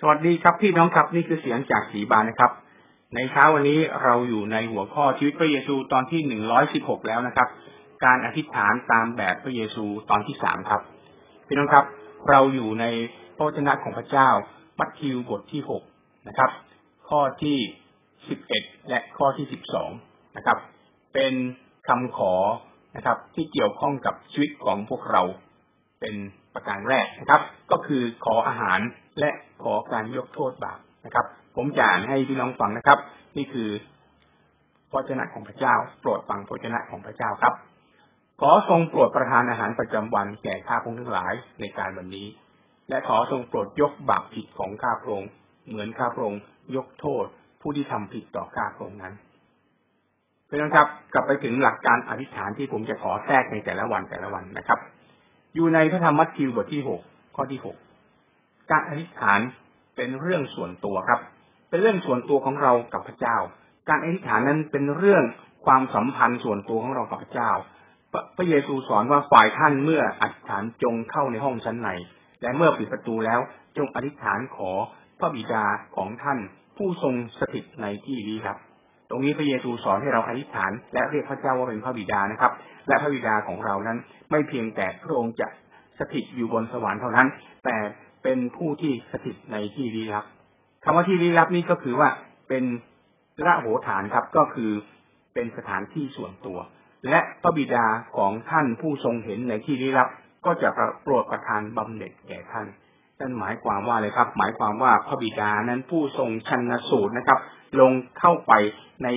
สวัสดีครับพี่น้องครับนี่คือเสียงจากสีบานนะครับ ในเช้าวันนี้เราอยู่ในหัวข้อชีวิตพระเยซูตอนที่หนึ่งร้อยสิบหกแล้วนะครับ การอธิษฐานตามแบบพระเยซูตอนที่สามครับ พี่น้องครับ เราอยู่ในพระวจนะของพระเจ้ามัทธิวบทที่หกนะครับ ข้อที่สิบเอ็ดและข้อที่สิบสองนะครับ เป็นคำขอนะครับ ที่เกี่ยวข้องกับชีวิตของพวกเราเป็นประการแรกนะครับ ก็คือขออาหารและ ขอการยกโทษบาปนะครับ ผมจะอ่านให้พี่น้องฟังนะครับ นี่คือพระเจ้าของพระเจ้า โปรดฟังพระเจ้าของพระเจ้าครับ ขอทรงโปรดประทานอาหารประจำวันแก่ข้าพงทั้งหลายในการวันนี้ และขอทรงโปรดยกบาปผิดของข้าพระองค์เหมือนข้าพระองค์ยกโทษผู้ที่ทำผิดต่อข้าพระองค์นั้นเพื่อนครับ กลับไปถึงหลักการอธิษฐานที่ผมจะขอแทรกในแต่ละวันแต่ละวันนะครับ อยู่ในพระธรรมมัทธิวบทที่หกข้อที่หก การอธิษฐานเป็นเรื่องส่วนตัวครับ เป็นเรื่องส่วนตัวของเรากับพระเจ้า การอธิษฐานนั้นเป็นเรื่องความสัมพันธ์ส่วนตัวของเรากับพระเจ้า พระเยซูสอนว่าฝ่ายท่านเมื่ออธิษฐานจงเข้าในห้องชั้นในและเมื่อปิดประตูแล้วจงอธิษฐานขอพระบิดาของท่าน ผู้ทรงสถิตในที่นี้ครับ ตรงนี้พระเยซูสอนให้เราอธิษฐาน และเรียกพระเจ้าว่าเป็นพระบิดานะครับ และพระบิดาของเรานั้น ไม่เพียงแต่พระองค์จะสถิตอยู่บนสวรรค์เท่านั้น แต่ เป็นผู้ที่สถิตในที่ลี้ลับคำว่าที่ลี้ลับนี้ก็คือว่าเป็นระโหฐานครับ ก็คือเป็นสถานที่ส่วนตัว และพระบิดาของท่านผู้ทรงเห็นในที่ลี้ลับ ก็จะโปรดประทานบำเหน็จแก่ท่านนั่นหมายความว่าเลยครับ หมายความว่าพระบิดานั้นผู้ทรงชันสูตรนะครับ ลงเข้าไปใน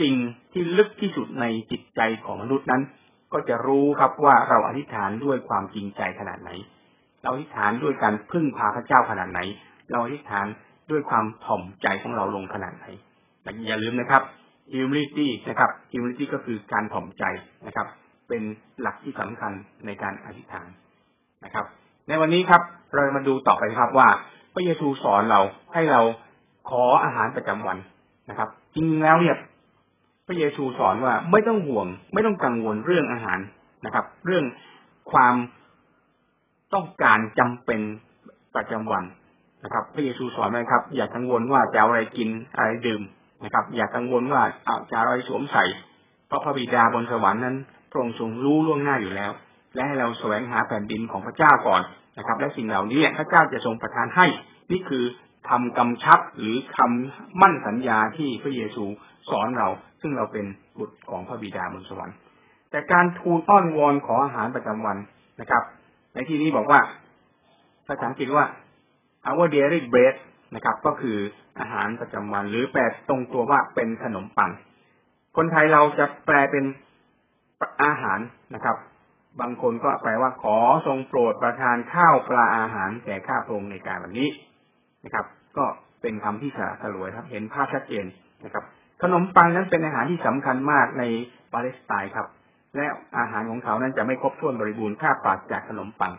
สิ่งที่ลึกที่สุดในจิตใจของมนุษย์นั้น ก็จะรู้ครับว่าเราอธิษฐานด้วยความจริงใจขนาดไหน เราอธิษฐานด้วยการพึ่งพาพระเจ้าขนาดไหน เราอธิษฐานด้วยความถ่อมใจของเราลงขนาดไหนอย่าลืมนะครับ humility นะครับ humility ก็คือการถ่อมใจนะครับ เป็นหลักที่สำคัญในการอธิษฐานนะครับ ในวันนี้ครับ เรามาดูต่อไปครับว่า พระเยซูสอนเราให้เราขออาหารประจำวันนะครับ จริงแล้วเนี่ยพระเยซูสอนว่าไม่ต้องห่วง ไม่ต้องกังวลเรื่องอาหารนะครับ เรื่องความ ต้องการจำเป็นประจำวันนะครับ พระเยซูสอนนะครับ อย่ากังวลว่าจะอะไรกินอะไรดื่มนะครับ อย่ากังวลว่าจะอะไรสวมใส่ เพราะพระบิดาบนสวรรค์นั้นพระองค์ทรงรู้ล่วงหน้าอยู่แล้ว และให้เราแสวงหาแผ่นดินของพระเจ้าก่อนนะครับ และสิ่งเหล่านี้พระเจ้าจะทรงประทานให้ นี่คือทำกำชับหรือคำมั่นสัญญาที่พระเยซูสอนเรา ซึ่งเราเป็นบุตรของพระบิดาบนสวรรค์ แต่การทูลอ้อนวอนขออาหารประจำวันนะครับ ในที่นี้บอกว่าภาษาอังกฤษว่า our daily bread นะครับ ก็คืออาหารประจำวัน หรือแปลตรงตัวว่าเป็นขนมปัง คนไทยเราจะแปลเป็นอาหารนะครับ บางคนก็แปลว่าขอทรงโปรดประทานข้าวปลาอาหารแก่ข้าพระองค์ในการวันนี้นะครับ ก็เป็นคำที่สะสลวยครับ เห็นภาพชัดเจนนะครับ ขนมปังนั้นเป็นอาหารที่สำคัญมากในปาเลสไตน์ครับ และอาหารของเขานั้นจะไม่ครบถ้วนบริบูรณ์ถ้าปราศจากขนมปัง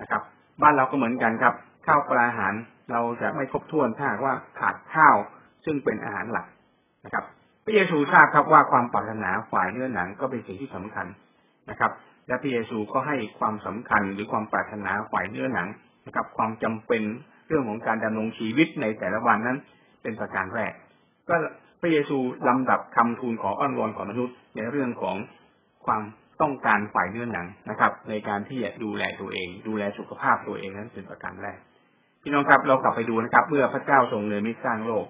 นะครับ บ้านเราก็เหมือนกันครับข้าวปลาอาหารเราจะไม่ครบถ้วนถ้าว่าขาดข้าวซึ่งเป็นอาหารหลักนะครับพระเยซูทราบครับว่าความปรารถนาฝ่ายเนื้อหนังก็เป็นสิ่งที่สำคัญนะครับ และพระเยซูก็ให้ความสำคัญหรือความปรารถนาฝ่ายเนื้อหนังนะครับ ความจำเป็นเรื่องของการดำรงชีวิตในแต่ละวันนั้น เป็นประการแรก ก็พระเยซูลำดับคำทูลขออ้อนวอนของมนุษย์ในเรื่องของ ความต้องการฝ่ายเนื้อหนังนะครับ ในการที่จะดูแลตัวเอง ดูแลสุขภาพตัวเองนั้นเป็นประการแรกพี่น้องครับเรากลับไปดูนะครับ เมื่อพระเจ้าทรงเนรมิตสร้างโลก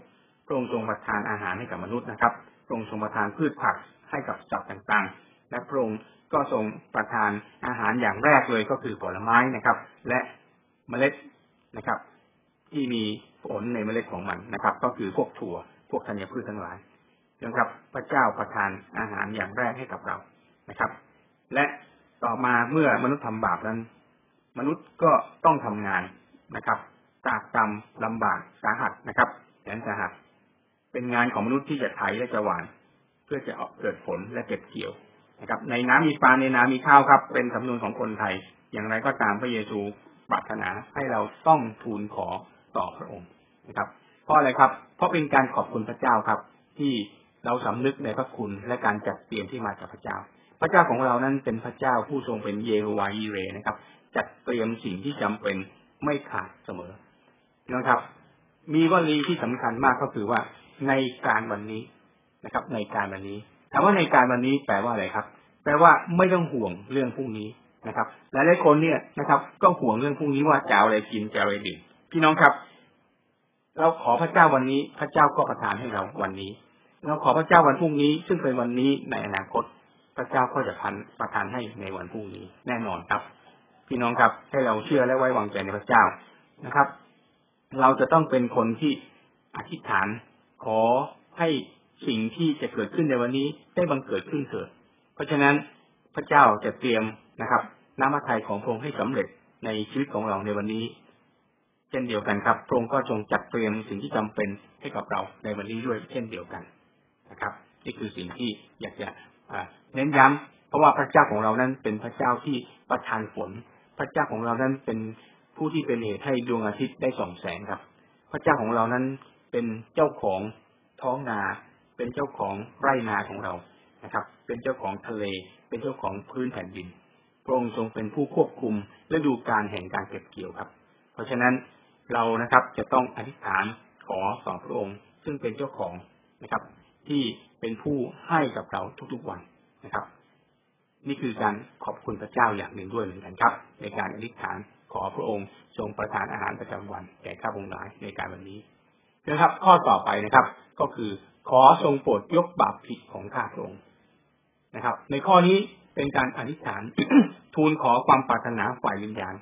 พระองค์ทรงประทานอาหารให้กับมนุษย์นะครับพระองค์ทรงประทานพืชผักให้กับสัตว์ต่างๆ และพระองค์ก็ทรงประทานอาหารอย่างแรกเลยก็คือผลไม้นะครับ และเมล็ดนะครับ ที่มีผลในเมล็ดของมันนะครับ ก็คือพวกถั่วพวกธัญพืชทั้งหลายนะครับ พระเจ้าประทานอาหารอย่างแรกให้กับเรา นะครับ และต่อมาเมื่อมนุษย์ทำบาปนั้น มนุษย์ก็ต้องทำงานนะครับตากตำลำบากสาหัสนะครับแสนสาหัส เป็นงานของมนุษย์ที่จะไถและจะหว่าน เพื่อจะออกเกิดผลและเก็บเกี่ยวนะครับ ในน้ำมีปลาในน้ำมีข้าวครับ เป็นสำนวนของคนไทย อย่างไรก็ตามพระเยซูปรารถนาให้เราต้องทูลขอต่อพระองค์นะครับ เพราะอะไรครับ เพราะเป็นการขอบคุณพระเจ้าครับ ที่เราสำนึกในพระคุณและการจัดเตรียมที่มาจากพระเจ้า พระเจ้าของเรานั้นเป็นพระเจ้าผู้ทรงเป็นเยโฮวาฮีเรนะครับ จัดเตรียมสิ่งที่จำเป็นไม่ขาดเสมอนะครับ มีวลีที่สำคัญมากก็คือว่าในการวันนี้นะครับ ในการวันนี้ถามว่าในการวันนี้แปลว่าอะไรครับ แปลว่าไม่ต้องห่วงเรื่องพรุ่งนี้นะครับหลายหลายคนเนี่ยนะครับ ก็ห่วงเรื่องพรุ่งนี้ว่าจะอะไรกินจะอะไรดื่มพี่น้องครับ เราขอพระเจ้าวันนี้ พระเจ้าก็ประทานให้เราวันนี้ เราขอพระเจ้าวันพรุ่งนี้ ซึ่งเป็นวันนี้ในอนาคต พระเจ้าก็จะพันประทานให้ในวันพรุ่งนี้แน่นอนครับ พี่น้องครับให้เราเชื่อและไว้วางใจในพระเจ้านะครับ เราจะต้องเป็นคนที่อธิษฐาน ขอให้สิ่งที่จะเกิดขึ้นในวันนี้ได้บังเกิดขึ้นเถิดเพราะฉะนั้นพระเจ้าจะเตรียมนะครับน้ำพระทัยของพระองค์ให้สำเร็จในชีวิตของเราในวันนี้ เช่นเดียวกันครับพระองค์ก็ทรงจัดเตรียมสิ่งที่จำเป็นให้กับเราในวันนี้ด้วยเช่นเดียวกันนะครับ นี่คือสิ่งที่อยากจะ เน้นย้ำเพราะว่าพระเจ้าของเรานั้นเป็นพระเจ้าที่ประทานฝน พระเจ้าของเรานั้นเป็นผู้ที่เป็นเหตุให้ดวงอาทิตย์ได้ส่องแสงครับ พระเจ้าของเรานั้นเป็นเจ้าของท้องนา เป็นเจ้าของไร่นาของเรานะครับ เป็นเจ้าของทะเล เป็นเจ้าของพื้นแผ่นดินพระองค์ทรงเป็นผู้ควบคุมและดูการแห่งการเก็บเกี่ยวครับ เพราะฉะนั้นเรานะครับจะต้องอธิษฐานขอสองพระองค์ ซึ่งเป็นเจ้าของนะครับ ที่เป็นผู้ให้กับเราทุกๆวันนะครับ นี่คือการขอบคุณพระเจ้าอย่างหนึ่งด้วยเหมือนกันครับ ในการอธิษฐานขอพระองค์ทรงประทานอาหารประจำวันแก่ข้าพงหลายในการวันนี้นะครับ ข้อต่อไปนะครับ ก็คือขอทรงโปรดยกบาปผิดของข้าพระองค์นะครับ ในข้อนี้เป็นการอธิษฐานทูลขอความปรารถนาฝ่ายวิญญาณ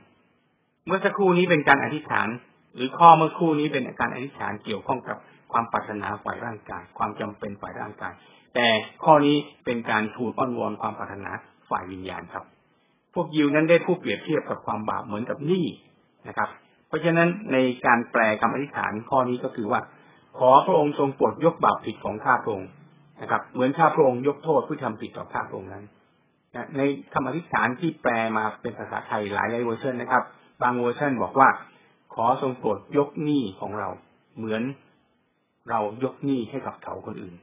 เมื่อสักครู่นี้เป็นการอธิษฐาน หรือข้อเมื่อครู่นี้เป็นการอธิษฐานเกี่ยวข้องกับ ความปรารถนาฝ่ายร่างกาย ความจำเป็นฝ่ายร่างกาย แต่ข้อนี้เป็นการทูลอ้อนวอนความปรารถนาฝ่ายวิญญาณครับ พวกยิวนั้นได้พูดเปรียบเทียบกับความบาปเหมือนกับหนี้นะครับ เพราะฉะนั้นในการแปลคำอธิษฐานข้อนี้ก็คือว่า ขอพระองค์ทรงโปรดยกบาปผิดของข้าพระองค์นะครับ เหมือนข้าพระองค์ยกโทษผู้ทำผิดต่อข้าพระองค์นั้นในคำอธิษฐานที่แปลมาเป็นภาษาไทยหลายหลายเวอร์ชันนะครับ บางเวอร์ชันบอกว่า ขอทรงโปรดยกหนี้ของเรา เหมือน เรายกหนี้ให้กับเขาคนอื่น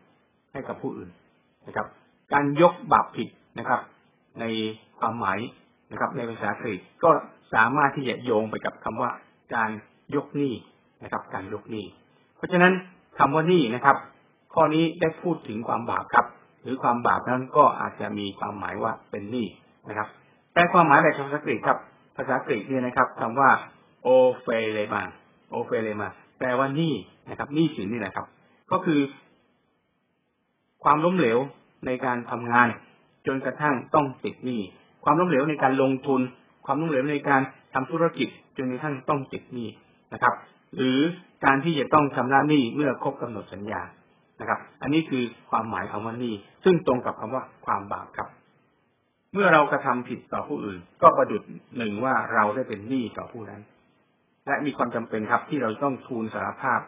ให้กับผู้อื่นนะครับ การยกบาปผิดนะครับ ในความหมายนะครับ ในภาษากรีกก็สามารถที่จะโยงไปกับคำว่าการยกหนี้นะครับ การยกหนี้ เพราะฉะนั้นคำว่าหนี้นะครับ ข้อนี้ได้พูดถึงความบาปครับ หรือความบาปนั้นก็อาจจะมีความหมายว่าเป็นหนี้นะครับ แต่ความหมายแบบภาษากรีกครับ ภาษากรีกเนี่ยนะครับคำว่าโอเฟเลมาโอเฟเลมาแปลว่าหนี้ นะครับหนี้สินนี่แหละครับ ก็คือ ความล้มเหลวในการทำงาน จนกระทั่งต้องติดหนี้ความล้มเหลวในการลงทุน ความล้มเหลวในการทำธุรกิจจนกระทั่งต้องติดหนี้นะครับ หรือการที่จะต้องชำระหนี้เมื่อครบกำหนดสัญญานะครับ อันนี้คือความหมายคำว่าหนี้ซึ่งตรงกับคำว่าความบาปครับเมื่อเรากระทำผิดต่อผู้อื่น ก็ประดุดหนึ่งว่าเราได้เป็นหนี้ต่อผู้นั้น และมีความจำเป็นครับที่เราต้องทูลสารภาพ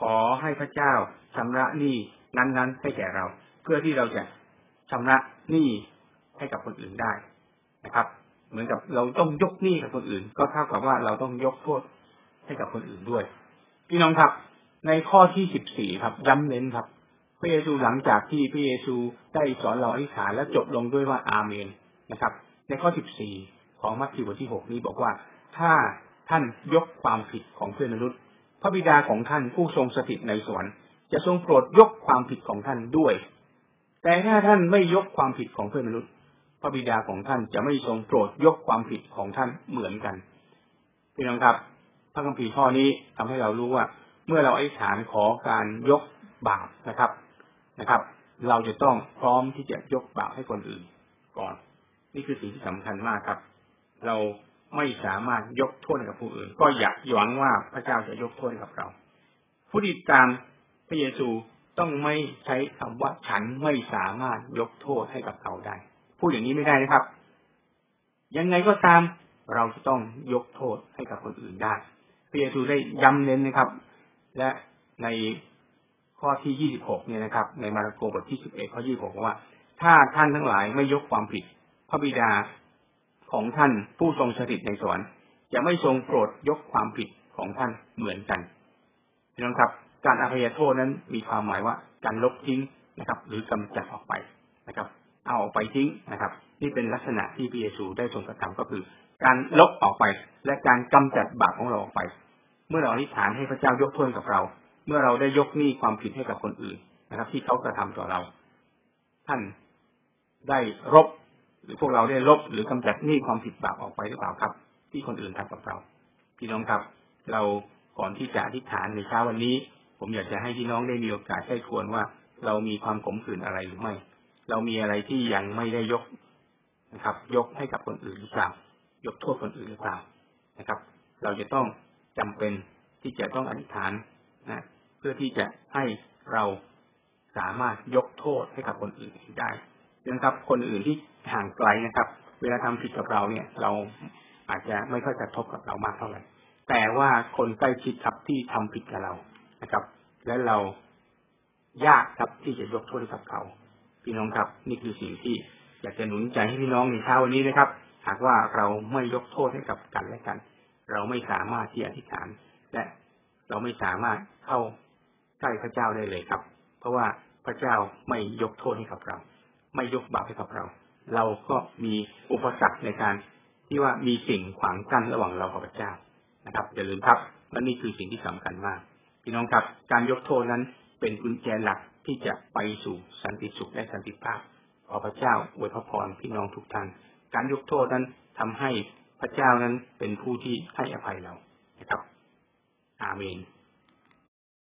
ขอให้พระเจ้าชำระหนี้นั้นๆให้แก่เรา เพื่อที่เราจะชำระหนี้ให้กับคนอื่นได้นะครับ เหมือนกับเราต้องยกหนี้กับคนอื่น ก็เท่ากับว่าเราต้องยกโทษให้กับคนอื่นด้วย พี่น้องครับ ในข้อที่สิบสี่ครับย้ำเน้นครับพระเยซูหลังจากที่พระเยซูได้สอนเราอธิษฐานและจบลงด้วยว่าอาเมนนะครับ ในข้อสิบสี่ของมัทธิวบทที่หกนี้บอกว่า ถ้าท่านยกความผิดของเพื่อนมนุษย์ พระบิดาของท่านผู้ทรงสถิตในสวรรค์จะทรงโปรดยกความผิดของท่านด้วย แต่ถ้าท่านไม่ยกความผิดของเพื่อนมนุษย์ พระบิดาของท่านจะไม่ทรงโปรดยกความผิดของท่านเหมือนกันพี่น้องครับ พระคัมภีร์ข้อนี้ทำให้เรารู้ว่า เมื่อเราอธิษฐานขอการยกบาปนะครับนะครับ เราจะต้องพร้อมที่จะยกบาปให้คนอื่นก่อน นี่คือสิ่งที่สำคัญมากครับ เรา ไม่สามารถยกโทษกับผู้อื่น ก็อยากหวังว่าพระเจ้าจะยกโทษกับเรา ผู้ติดตามพระเยซูต้องไม่ใช้คำว่าฉันไม่สามารถยกโทษให้กับเขาได้พูดอย่างนี้ไม่ได้นะครับ ยังไงก็ตามเราจะต้องยกโทษให้กับคนอื่นได้พระเยซูได้ย้ำเน้นนะครับ และในข้อที่ยี่สิบหกเนี่ยนะครับ ในมาระโกบทที่สิบเอ็ดข้อยี่บหกว่า ถ้าท่านทั้งหลายไม่ยกความผิด พระบิดา ของท่านผู้ทรงสถิตในสวรรค์จะไม่ทรงโปรดยกความผิดของท่านเหมือนกันพี่น้องครับ การอภัยโทษนั้นมีความหมายว่าการลบทิ้งนะครับ หรือกำจัดออกไปนะครับ เอาออกไปทิ้งนะครับนี่เป็นลักษณะที่พระเยซูได้ทรงกระทำก็คือ การลบออกไปและการกำจัดบาปของเราออกไป เมื่อเราอธิษฐานให้พระเจ้ายกโทษกับเรา เมื่อเราได้ยกหนี้ความผิดให้กับคนอื่นนะครับ ที่เขากระทำต่อเรา ท่านได้รบ หรือพวกเราได้ลบหรือกำจัดหนี้ความผิดบาปออกไปหรือเปล่าครับ ที่คนอื่นทำกับเรา พี่น้องครับ เราก่อนที่จะอธิษฐานในเช้าวันนี้ ผมอยากจะให้พี่น้องได้มีโอกาสใช้ควรว่า เรามีความขมขื่นอะไรหรือไม่ เรามีอะไรที่ยังไม่ได้ยกนะครับ ยกให้กับคนอื่นหรือเปล่ายกโทษคนอื่นหรือเปล่านะครับ เราจะต้องจำเป็นที่จะต้องอธิษฐานนะเพื่อที่จะให้เราสามารถยกโทษให้กับคนอื่นได้ นะครับ คนอื่นที่ห่างไกลนะครับ เวลาทำผิดกับเราเนี่ย เราอาจจะไม่ค่อยกระทบกับเรามากเท่าไหร่แต่ว่าคนใกล้ชิดครับที่ทำผิดกับเรานะครับ และเรายากครับที่จะยกโทษให้กับเขาพี่น้องครับ นี่คือสิ่งที่อยากจะหนุนใจให้พี่น้องในเช้าวันนี้นะครับ หากว่าเราไม่ยกโทษให้กับกันและกัน เราไม่สามารถที่อธิษฐาน และเราไม่สามารถเข้าใกล้พระเจ้าได้เลยครับ เพราะว่าพระเจ้าไม่ยกโทษให้กับเรา ไม่ยกบาปให้กับเรา เราก็มีอุปสรรคในการที่ว่ามีสิ่งขวางกั้นระหว่างเรากับพระเจ้านะครับอย่าลืมครับว่านี่คือสิ่งที่สำคัญมาก พี่น้องครับ การยกโทษนั้นเป็นกุญแจหลักที่จะไปสู่สันติสุขและสันติภาพขอพระเจ้าอวยพระพรพี่น้องทุกท่าน การยกโทษนั้นทำให้พระเจ้านั้นเป็นผู้ที่ให้อภัยเรานะครับ อาเมน